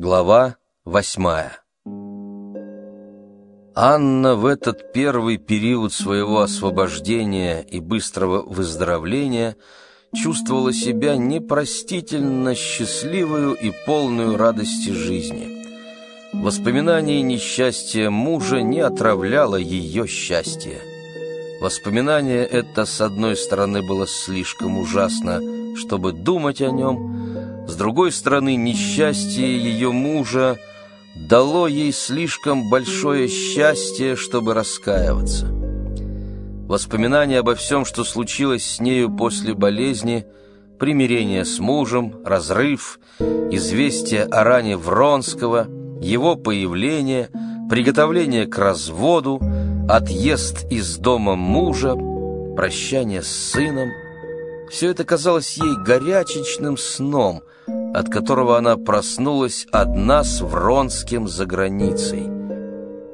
Глава восьмая Анна в этот первый период своего освобождения и быстрого выздоровления чувствовала себя непростительно счастливую и полную радости жизни. Воспоминание несчастья мужа не отравляло ее счастье. Воспоминание это, с одной стороны, было слишком ужасно, чтобы думать о нем, с другой стороны, несчастье ее мужа дало ей слишком большое счастье, чтобы раскаиваться. Воспоминания обо всем, что случилось с нею после болезни, примирение с мужем, разрыв, известие о ране Вронского, его появление, приготовление к разводу, отъезд из дома мужа, прощание с сыном. Все это казалось ей горячечным сном, от которого она проснулась одна с Вронским за границей.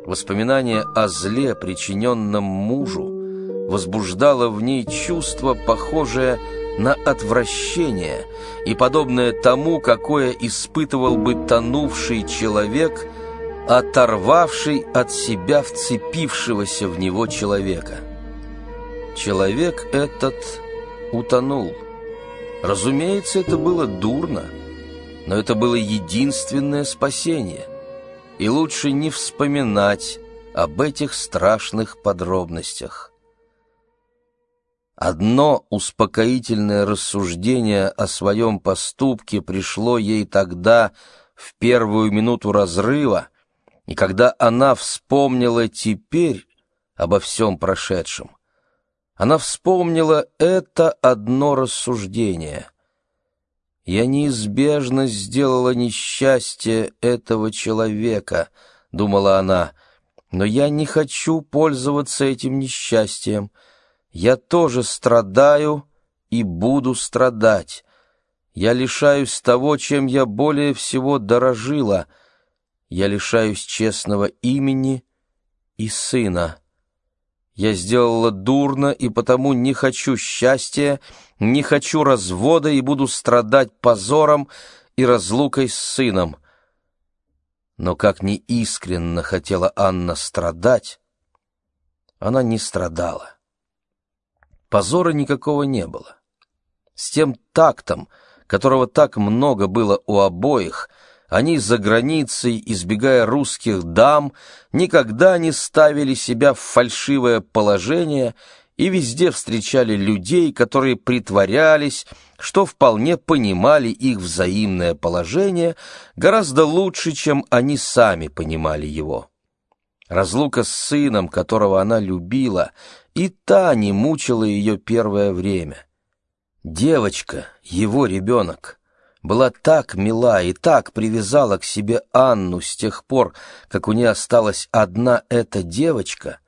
Воспоминание о зле, причиненном мужу, возбуждало в ней чувство, похожее на отвращение и подобное тому, какое испытывал бы тонувший человек – оторвавший от себя вцепившегося в него человека. Человек этот утонул. Разумеется, это было дурно, но это было единственное спасение, и лучше не вспоминать об этих страшных подробностях. Одно успокоительное рассуждение о своем поступке пришло ей тогда, в первую минуту разрыва, и когда она вспомнила теперь обо всем прошедшем, она вспомнила это одно рассуждение. «Я неизбежно сделала несчастье этого человека», — думала она, — «но я не хочу пользоваться этим несчастьем. Я тоже страдаю и буду страдать. Я лишаюсь того, чем я более всего дорожила — я лишаюсь честного имени и сына. Я сделала дурно и потому не хочу счастья, не хочу развода и буду страдать позором и разлукой с сыном. Но как ни искренно хотела Анна страдать, она не страдала. Позора никакого не было. С тем тактом, которого так много было у обоих — они за границей, избегая русских дам, никогда не ставили себя в фальшивое положение и везде встречали людей, которые притворялись, что вполне понимали их взаимное положение гораздо лучше, чем они сами понимали его. Разлука с сыном, которого она любила, и та не мучила ее первое время. Девочка, его ребенок — была так мила и так привязала к себе Анну с тех пор, как у нее осталась одна эта девочка,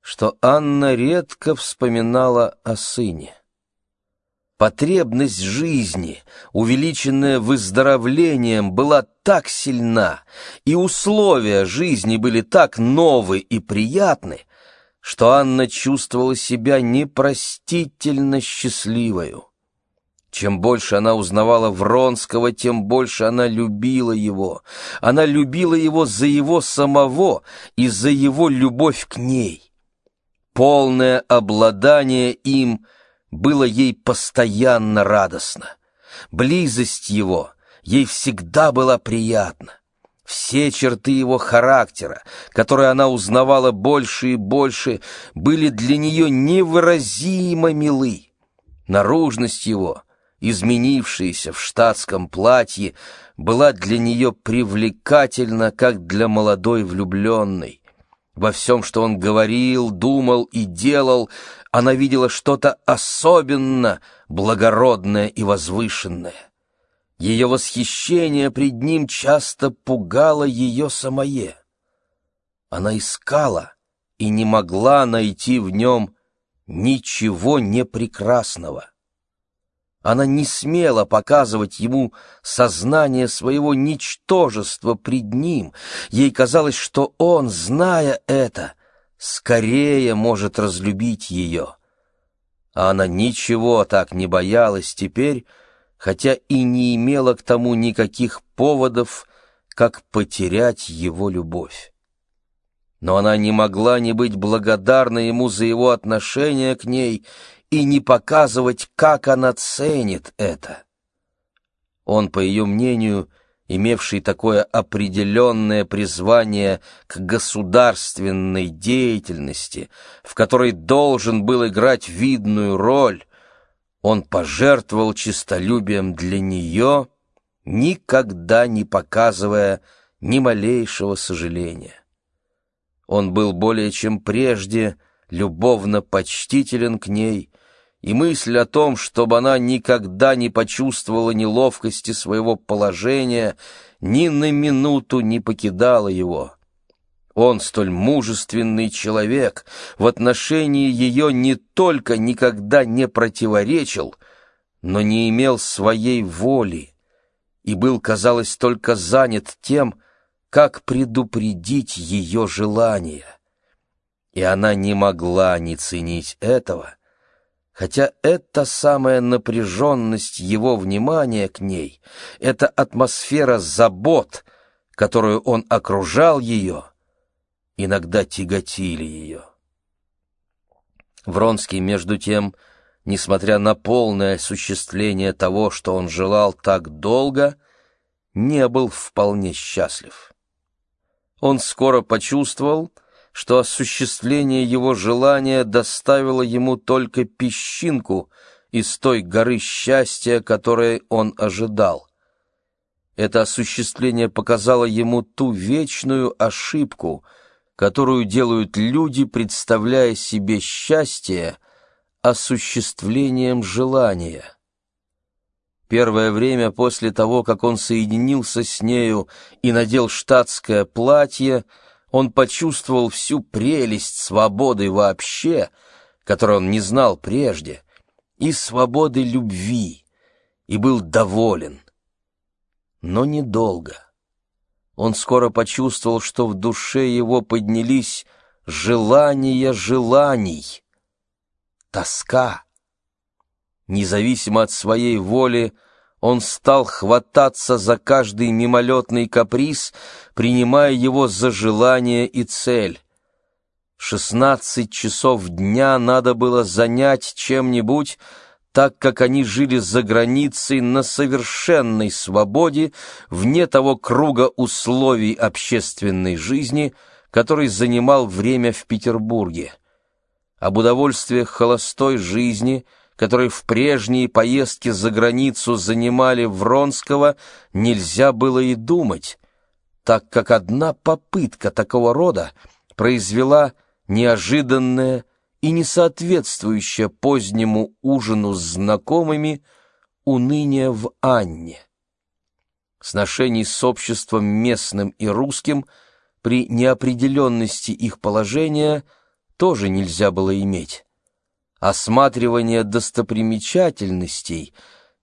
что Анна редко вспоминала о сыне. Потребность жизни, увеличенная выздоровлением, была так сильна, и условия жизни были так новы и приятны, что Анна чувствовала себя непростительно счастливою. Чем больше она узнавала Вронского, тем больше она любила его. Она любила его за его самого и за его любовь к ней. Полное обладание им было ей постоянно радостно. Близость его ей всегда была приятна. Все черты его характера, которые она узнавала больше и больше, были для нее невыразимо милы. Наружность его — изменившаяся в штатском платье, была для нее привлекательна, как для молодой влюбленной. Во всем, что он говорил, думал и делал, она видела что-то особенно благородное и возвышенное. Ее восхищение пред ним часто пугало ее самое. Она искала и не могла найти в нем ничего непрекрасного. Она не смела показывать ему сознание своего ничтожества пред ним. Ей казалось, что он, зная это, скорее может разлюбить ее. А она ничего так не боялась теперь, хотя и не имела к тому никаких поводов, как потерять его любовь. Но она не могла не быть благодарна ему за его отношение к ней и не показывать, как она ценит это. Он, по ее мнению, имевший такое определенное призвание к государственной деятельности, в которой должен был играть видную роль, он пожертвовал честолюбием для нее, никогда не показывая ни малейшего сожаления. Он был более чем прежде любовно почтителен к ней, и мысль о том, чтобы она никогда не почувствовала неловкости своего положения, ни на минуту не покидала его. Он, столь мужественный человек, в отношении ее не только никогда не противоречил, но не имел своей воли и был, казалось, только занят тем, как предупредить ее желание. И она не могла не ценить этого, хотя эта самая напряженность его внимания к ней, эта атмосфера забот, которую он окружал ее, иногда тяготили ее. Вронский, между тем, несмотря на полное осуществление того, что он желал так долго, не был вполне счастлив. Он скоро почувствовал, что осуществление его желания доставило ему только песчинку из той горы счастья, которой он ожидал. Это осуществление показало ему ту вечную ошибку, которую делают люди, представляя себе счастье осуществлением желания. Первое время после того, как он соединился с нею и надел штатское платье, он почувствовал всю прелесть свободы вообще, которую он не знал прежде, и свободы любви, и был доволен. Но недолго. Он скоро почувствовал, что в душе его поднялись желания желаний, тоска. Независимо от своей воли, он стал хвататься за каждый мимолетный каприз, принимая его за желание и цель. Шестнадцать часов дня надо было занять чем-нибудь, так как они жили за границей на совершенной свободе, вне того круга условий общественной жизни, который занимал время в Петербурге. Об удовольствиях холостой жизни – которые в прежние поездки за границу занимали Вронского, нельзя было и думать, так как одна попытка такого рода произвела неожиданное и несоответствующее позднему ужину с знакомыми уныние в Анне. Сношений с обществом местным и русским при неопределенности их положения тоже нельзя было иметь осматривание достопримечательностей,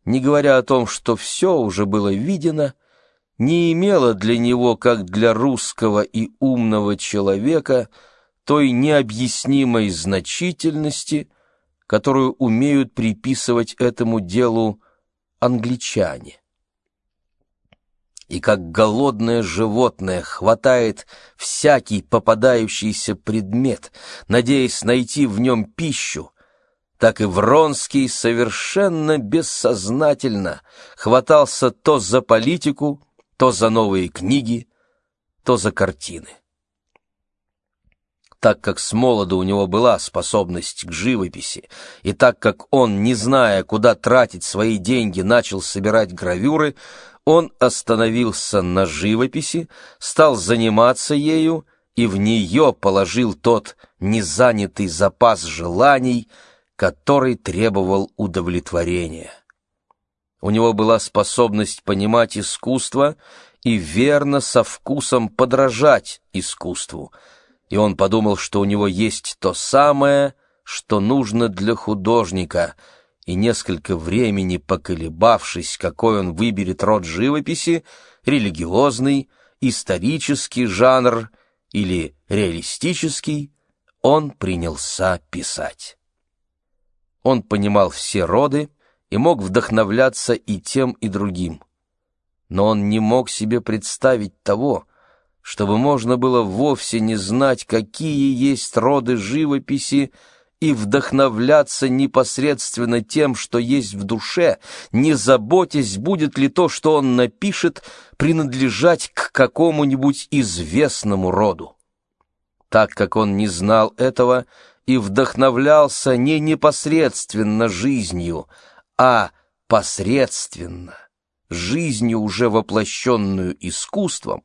не говоря о том, что все уже было видено, не имело для него, как для русского и умного человека, той необъяснимой значительности, которую умеют приписывать этому делу англичане. И как голодное животное хватает всякий попадающийся предмет, надеясь найти в нем пищу, так и Вронский совершенно бессознательно хватался то за политику, то за новые книги, то за картины. Так как с молоду у него была способность к живописи, и так как он, не зная, куда тратить свои деньги, начал собирать гравюры, он остановился на живописи, стал заниматься ею и в нее положил тот незанятый запас желаний, который требовал удовлетворения. У него была способность понимать искусство и верно со вкусом подражать искусству, и он подумал, что у него есть то самое, что нужно для художника, и несколько времени поколебавшись, какой он выберет род живописи, религиозный, исторический жанр или реалистический, он принялся писать. Он понимал все роды и мог вдохновляться и тем, и другим. но он не мог себе представить того, чтобы можно было вовсе не знать, какие есть роды живописи, и вдохновляться непосредственно тем, что есть в душе, не заботясь, будет ли то, что он напишет, принадлежать к какому-нибудь известному роду. Так как он не знал этого и вдохновлялся не непосредственно жизнью, а посредственно, жизнью, уже воплощенную искусством,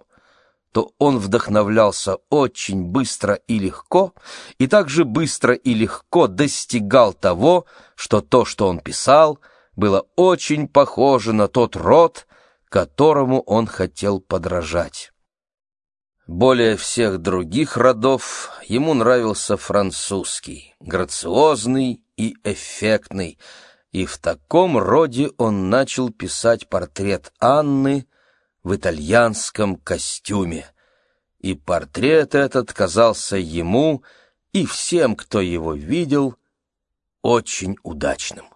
то он вдохновлялся очень быстро и легко, и также быстро и легко достигал того, что то, что он писал, было очень похоже на тот род, которому он хотел подражать. Более всех других родов ему нравился французский, грациозный и эффектный, и в таком роде он начал писать портрет Анны в итальянском костюме. И портрет этот казался ему и всем, кто его видел, очень удачным.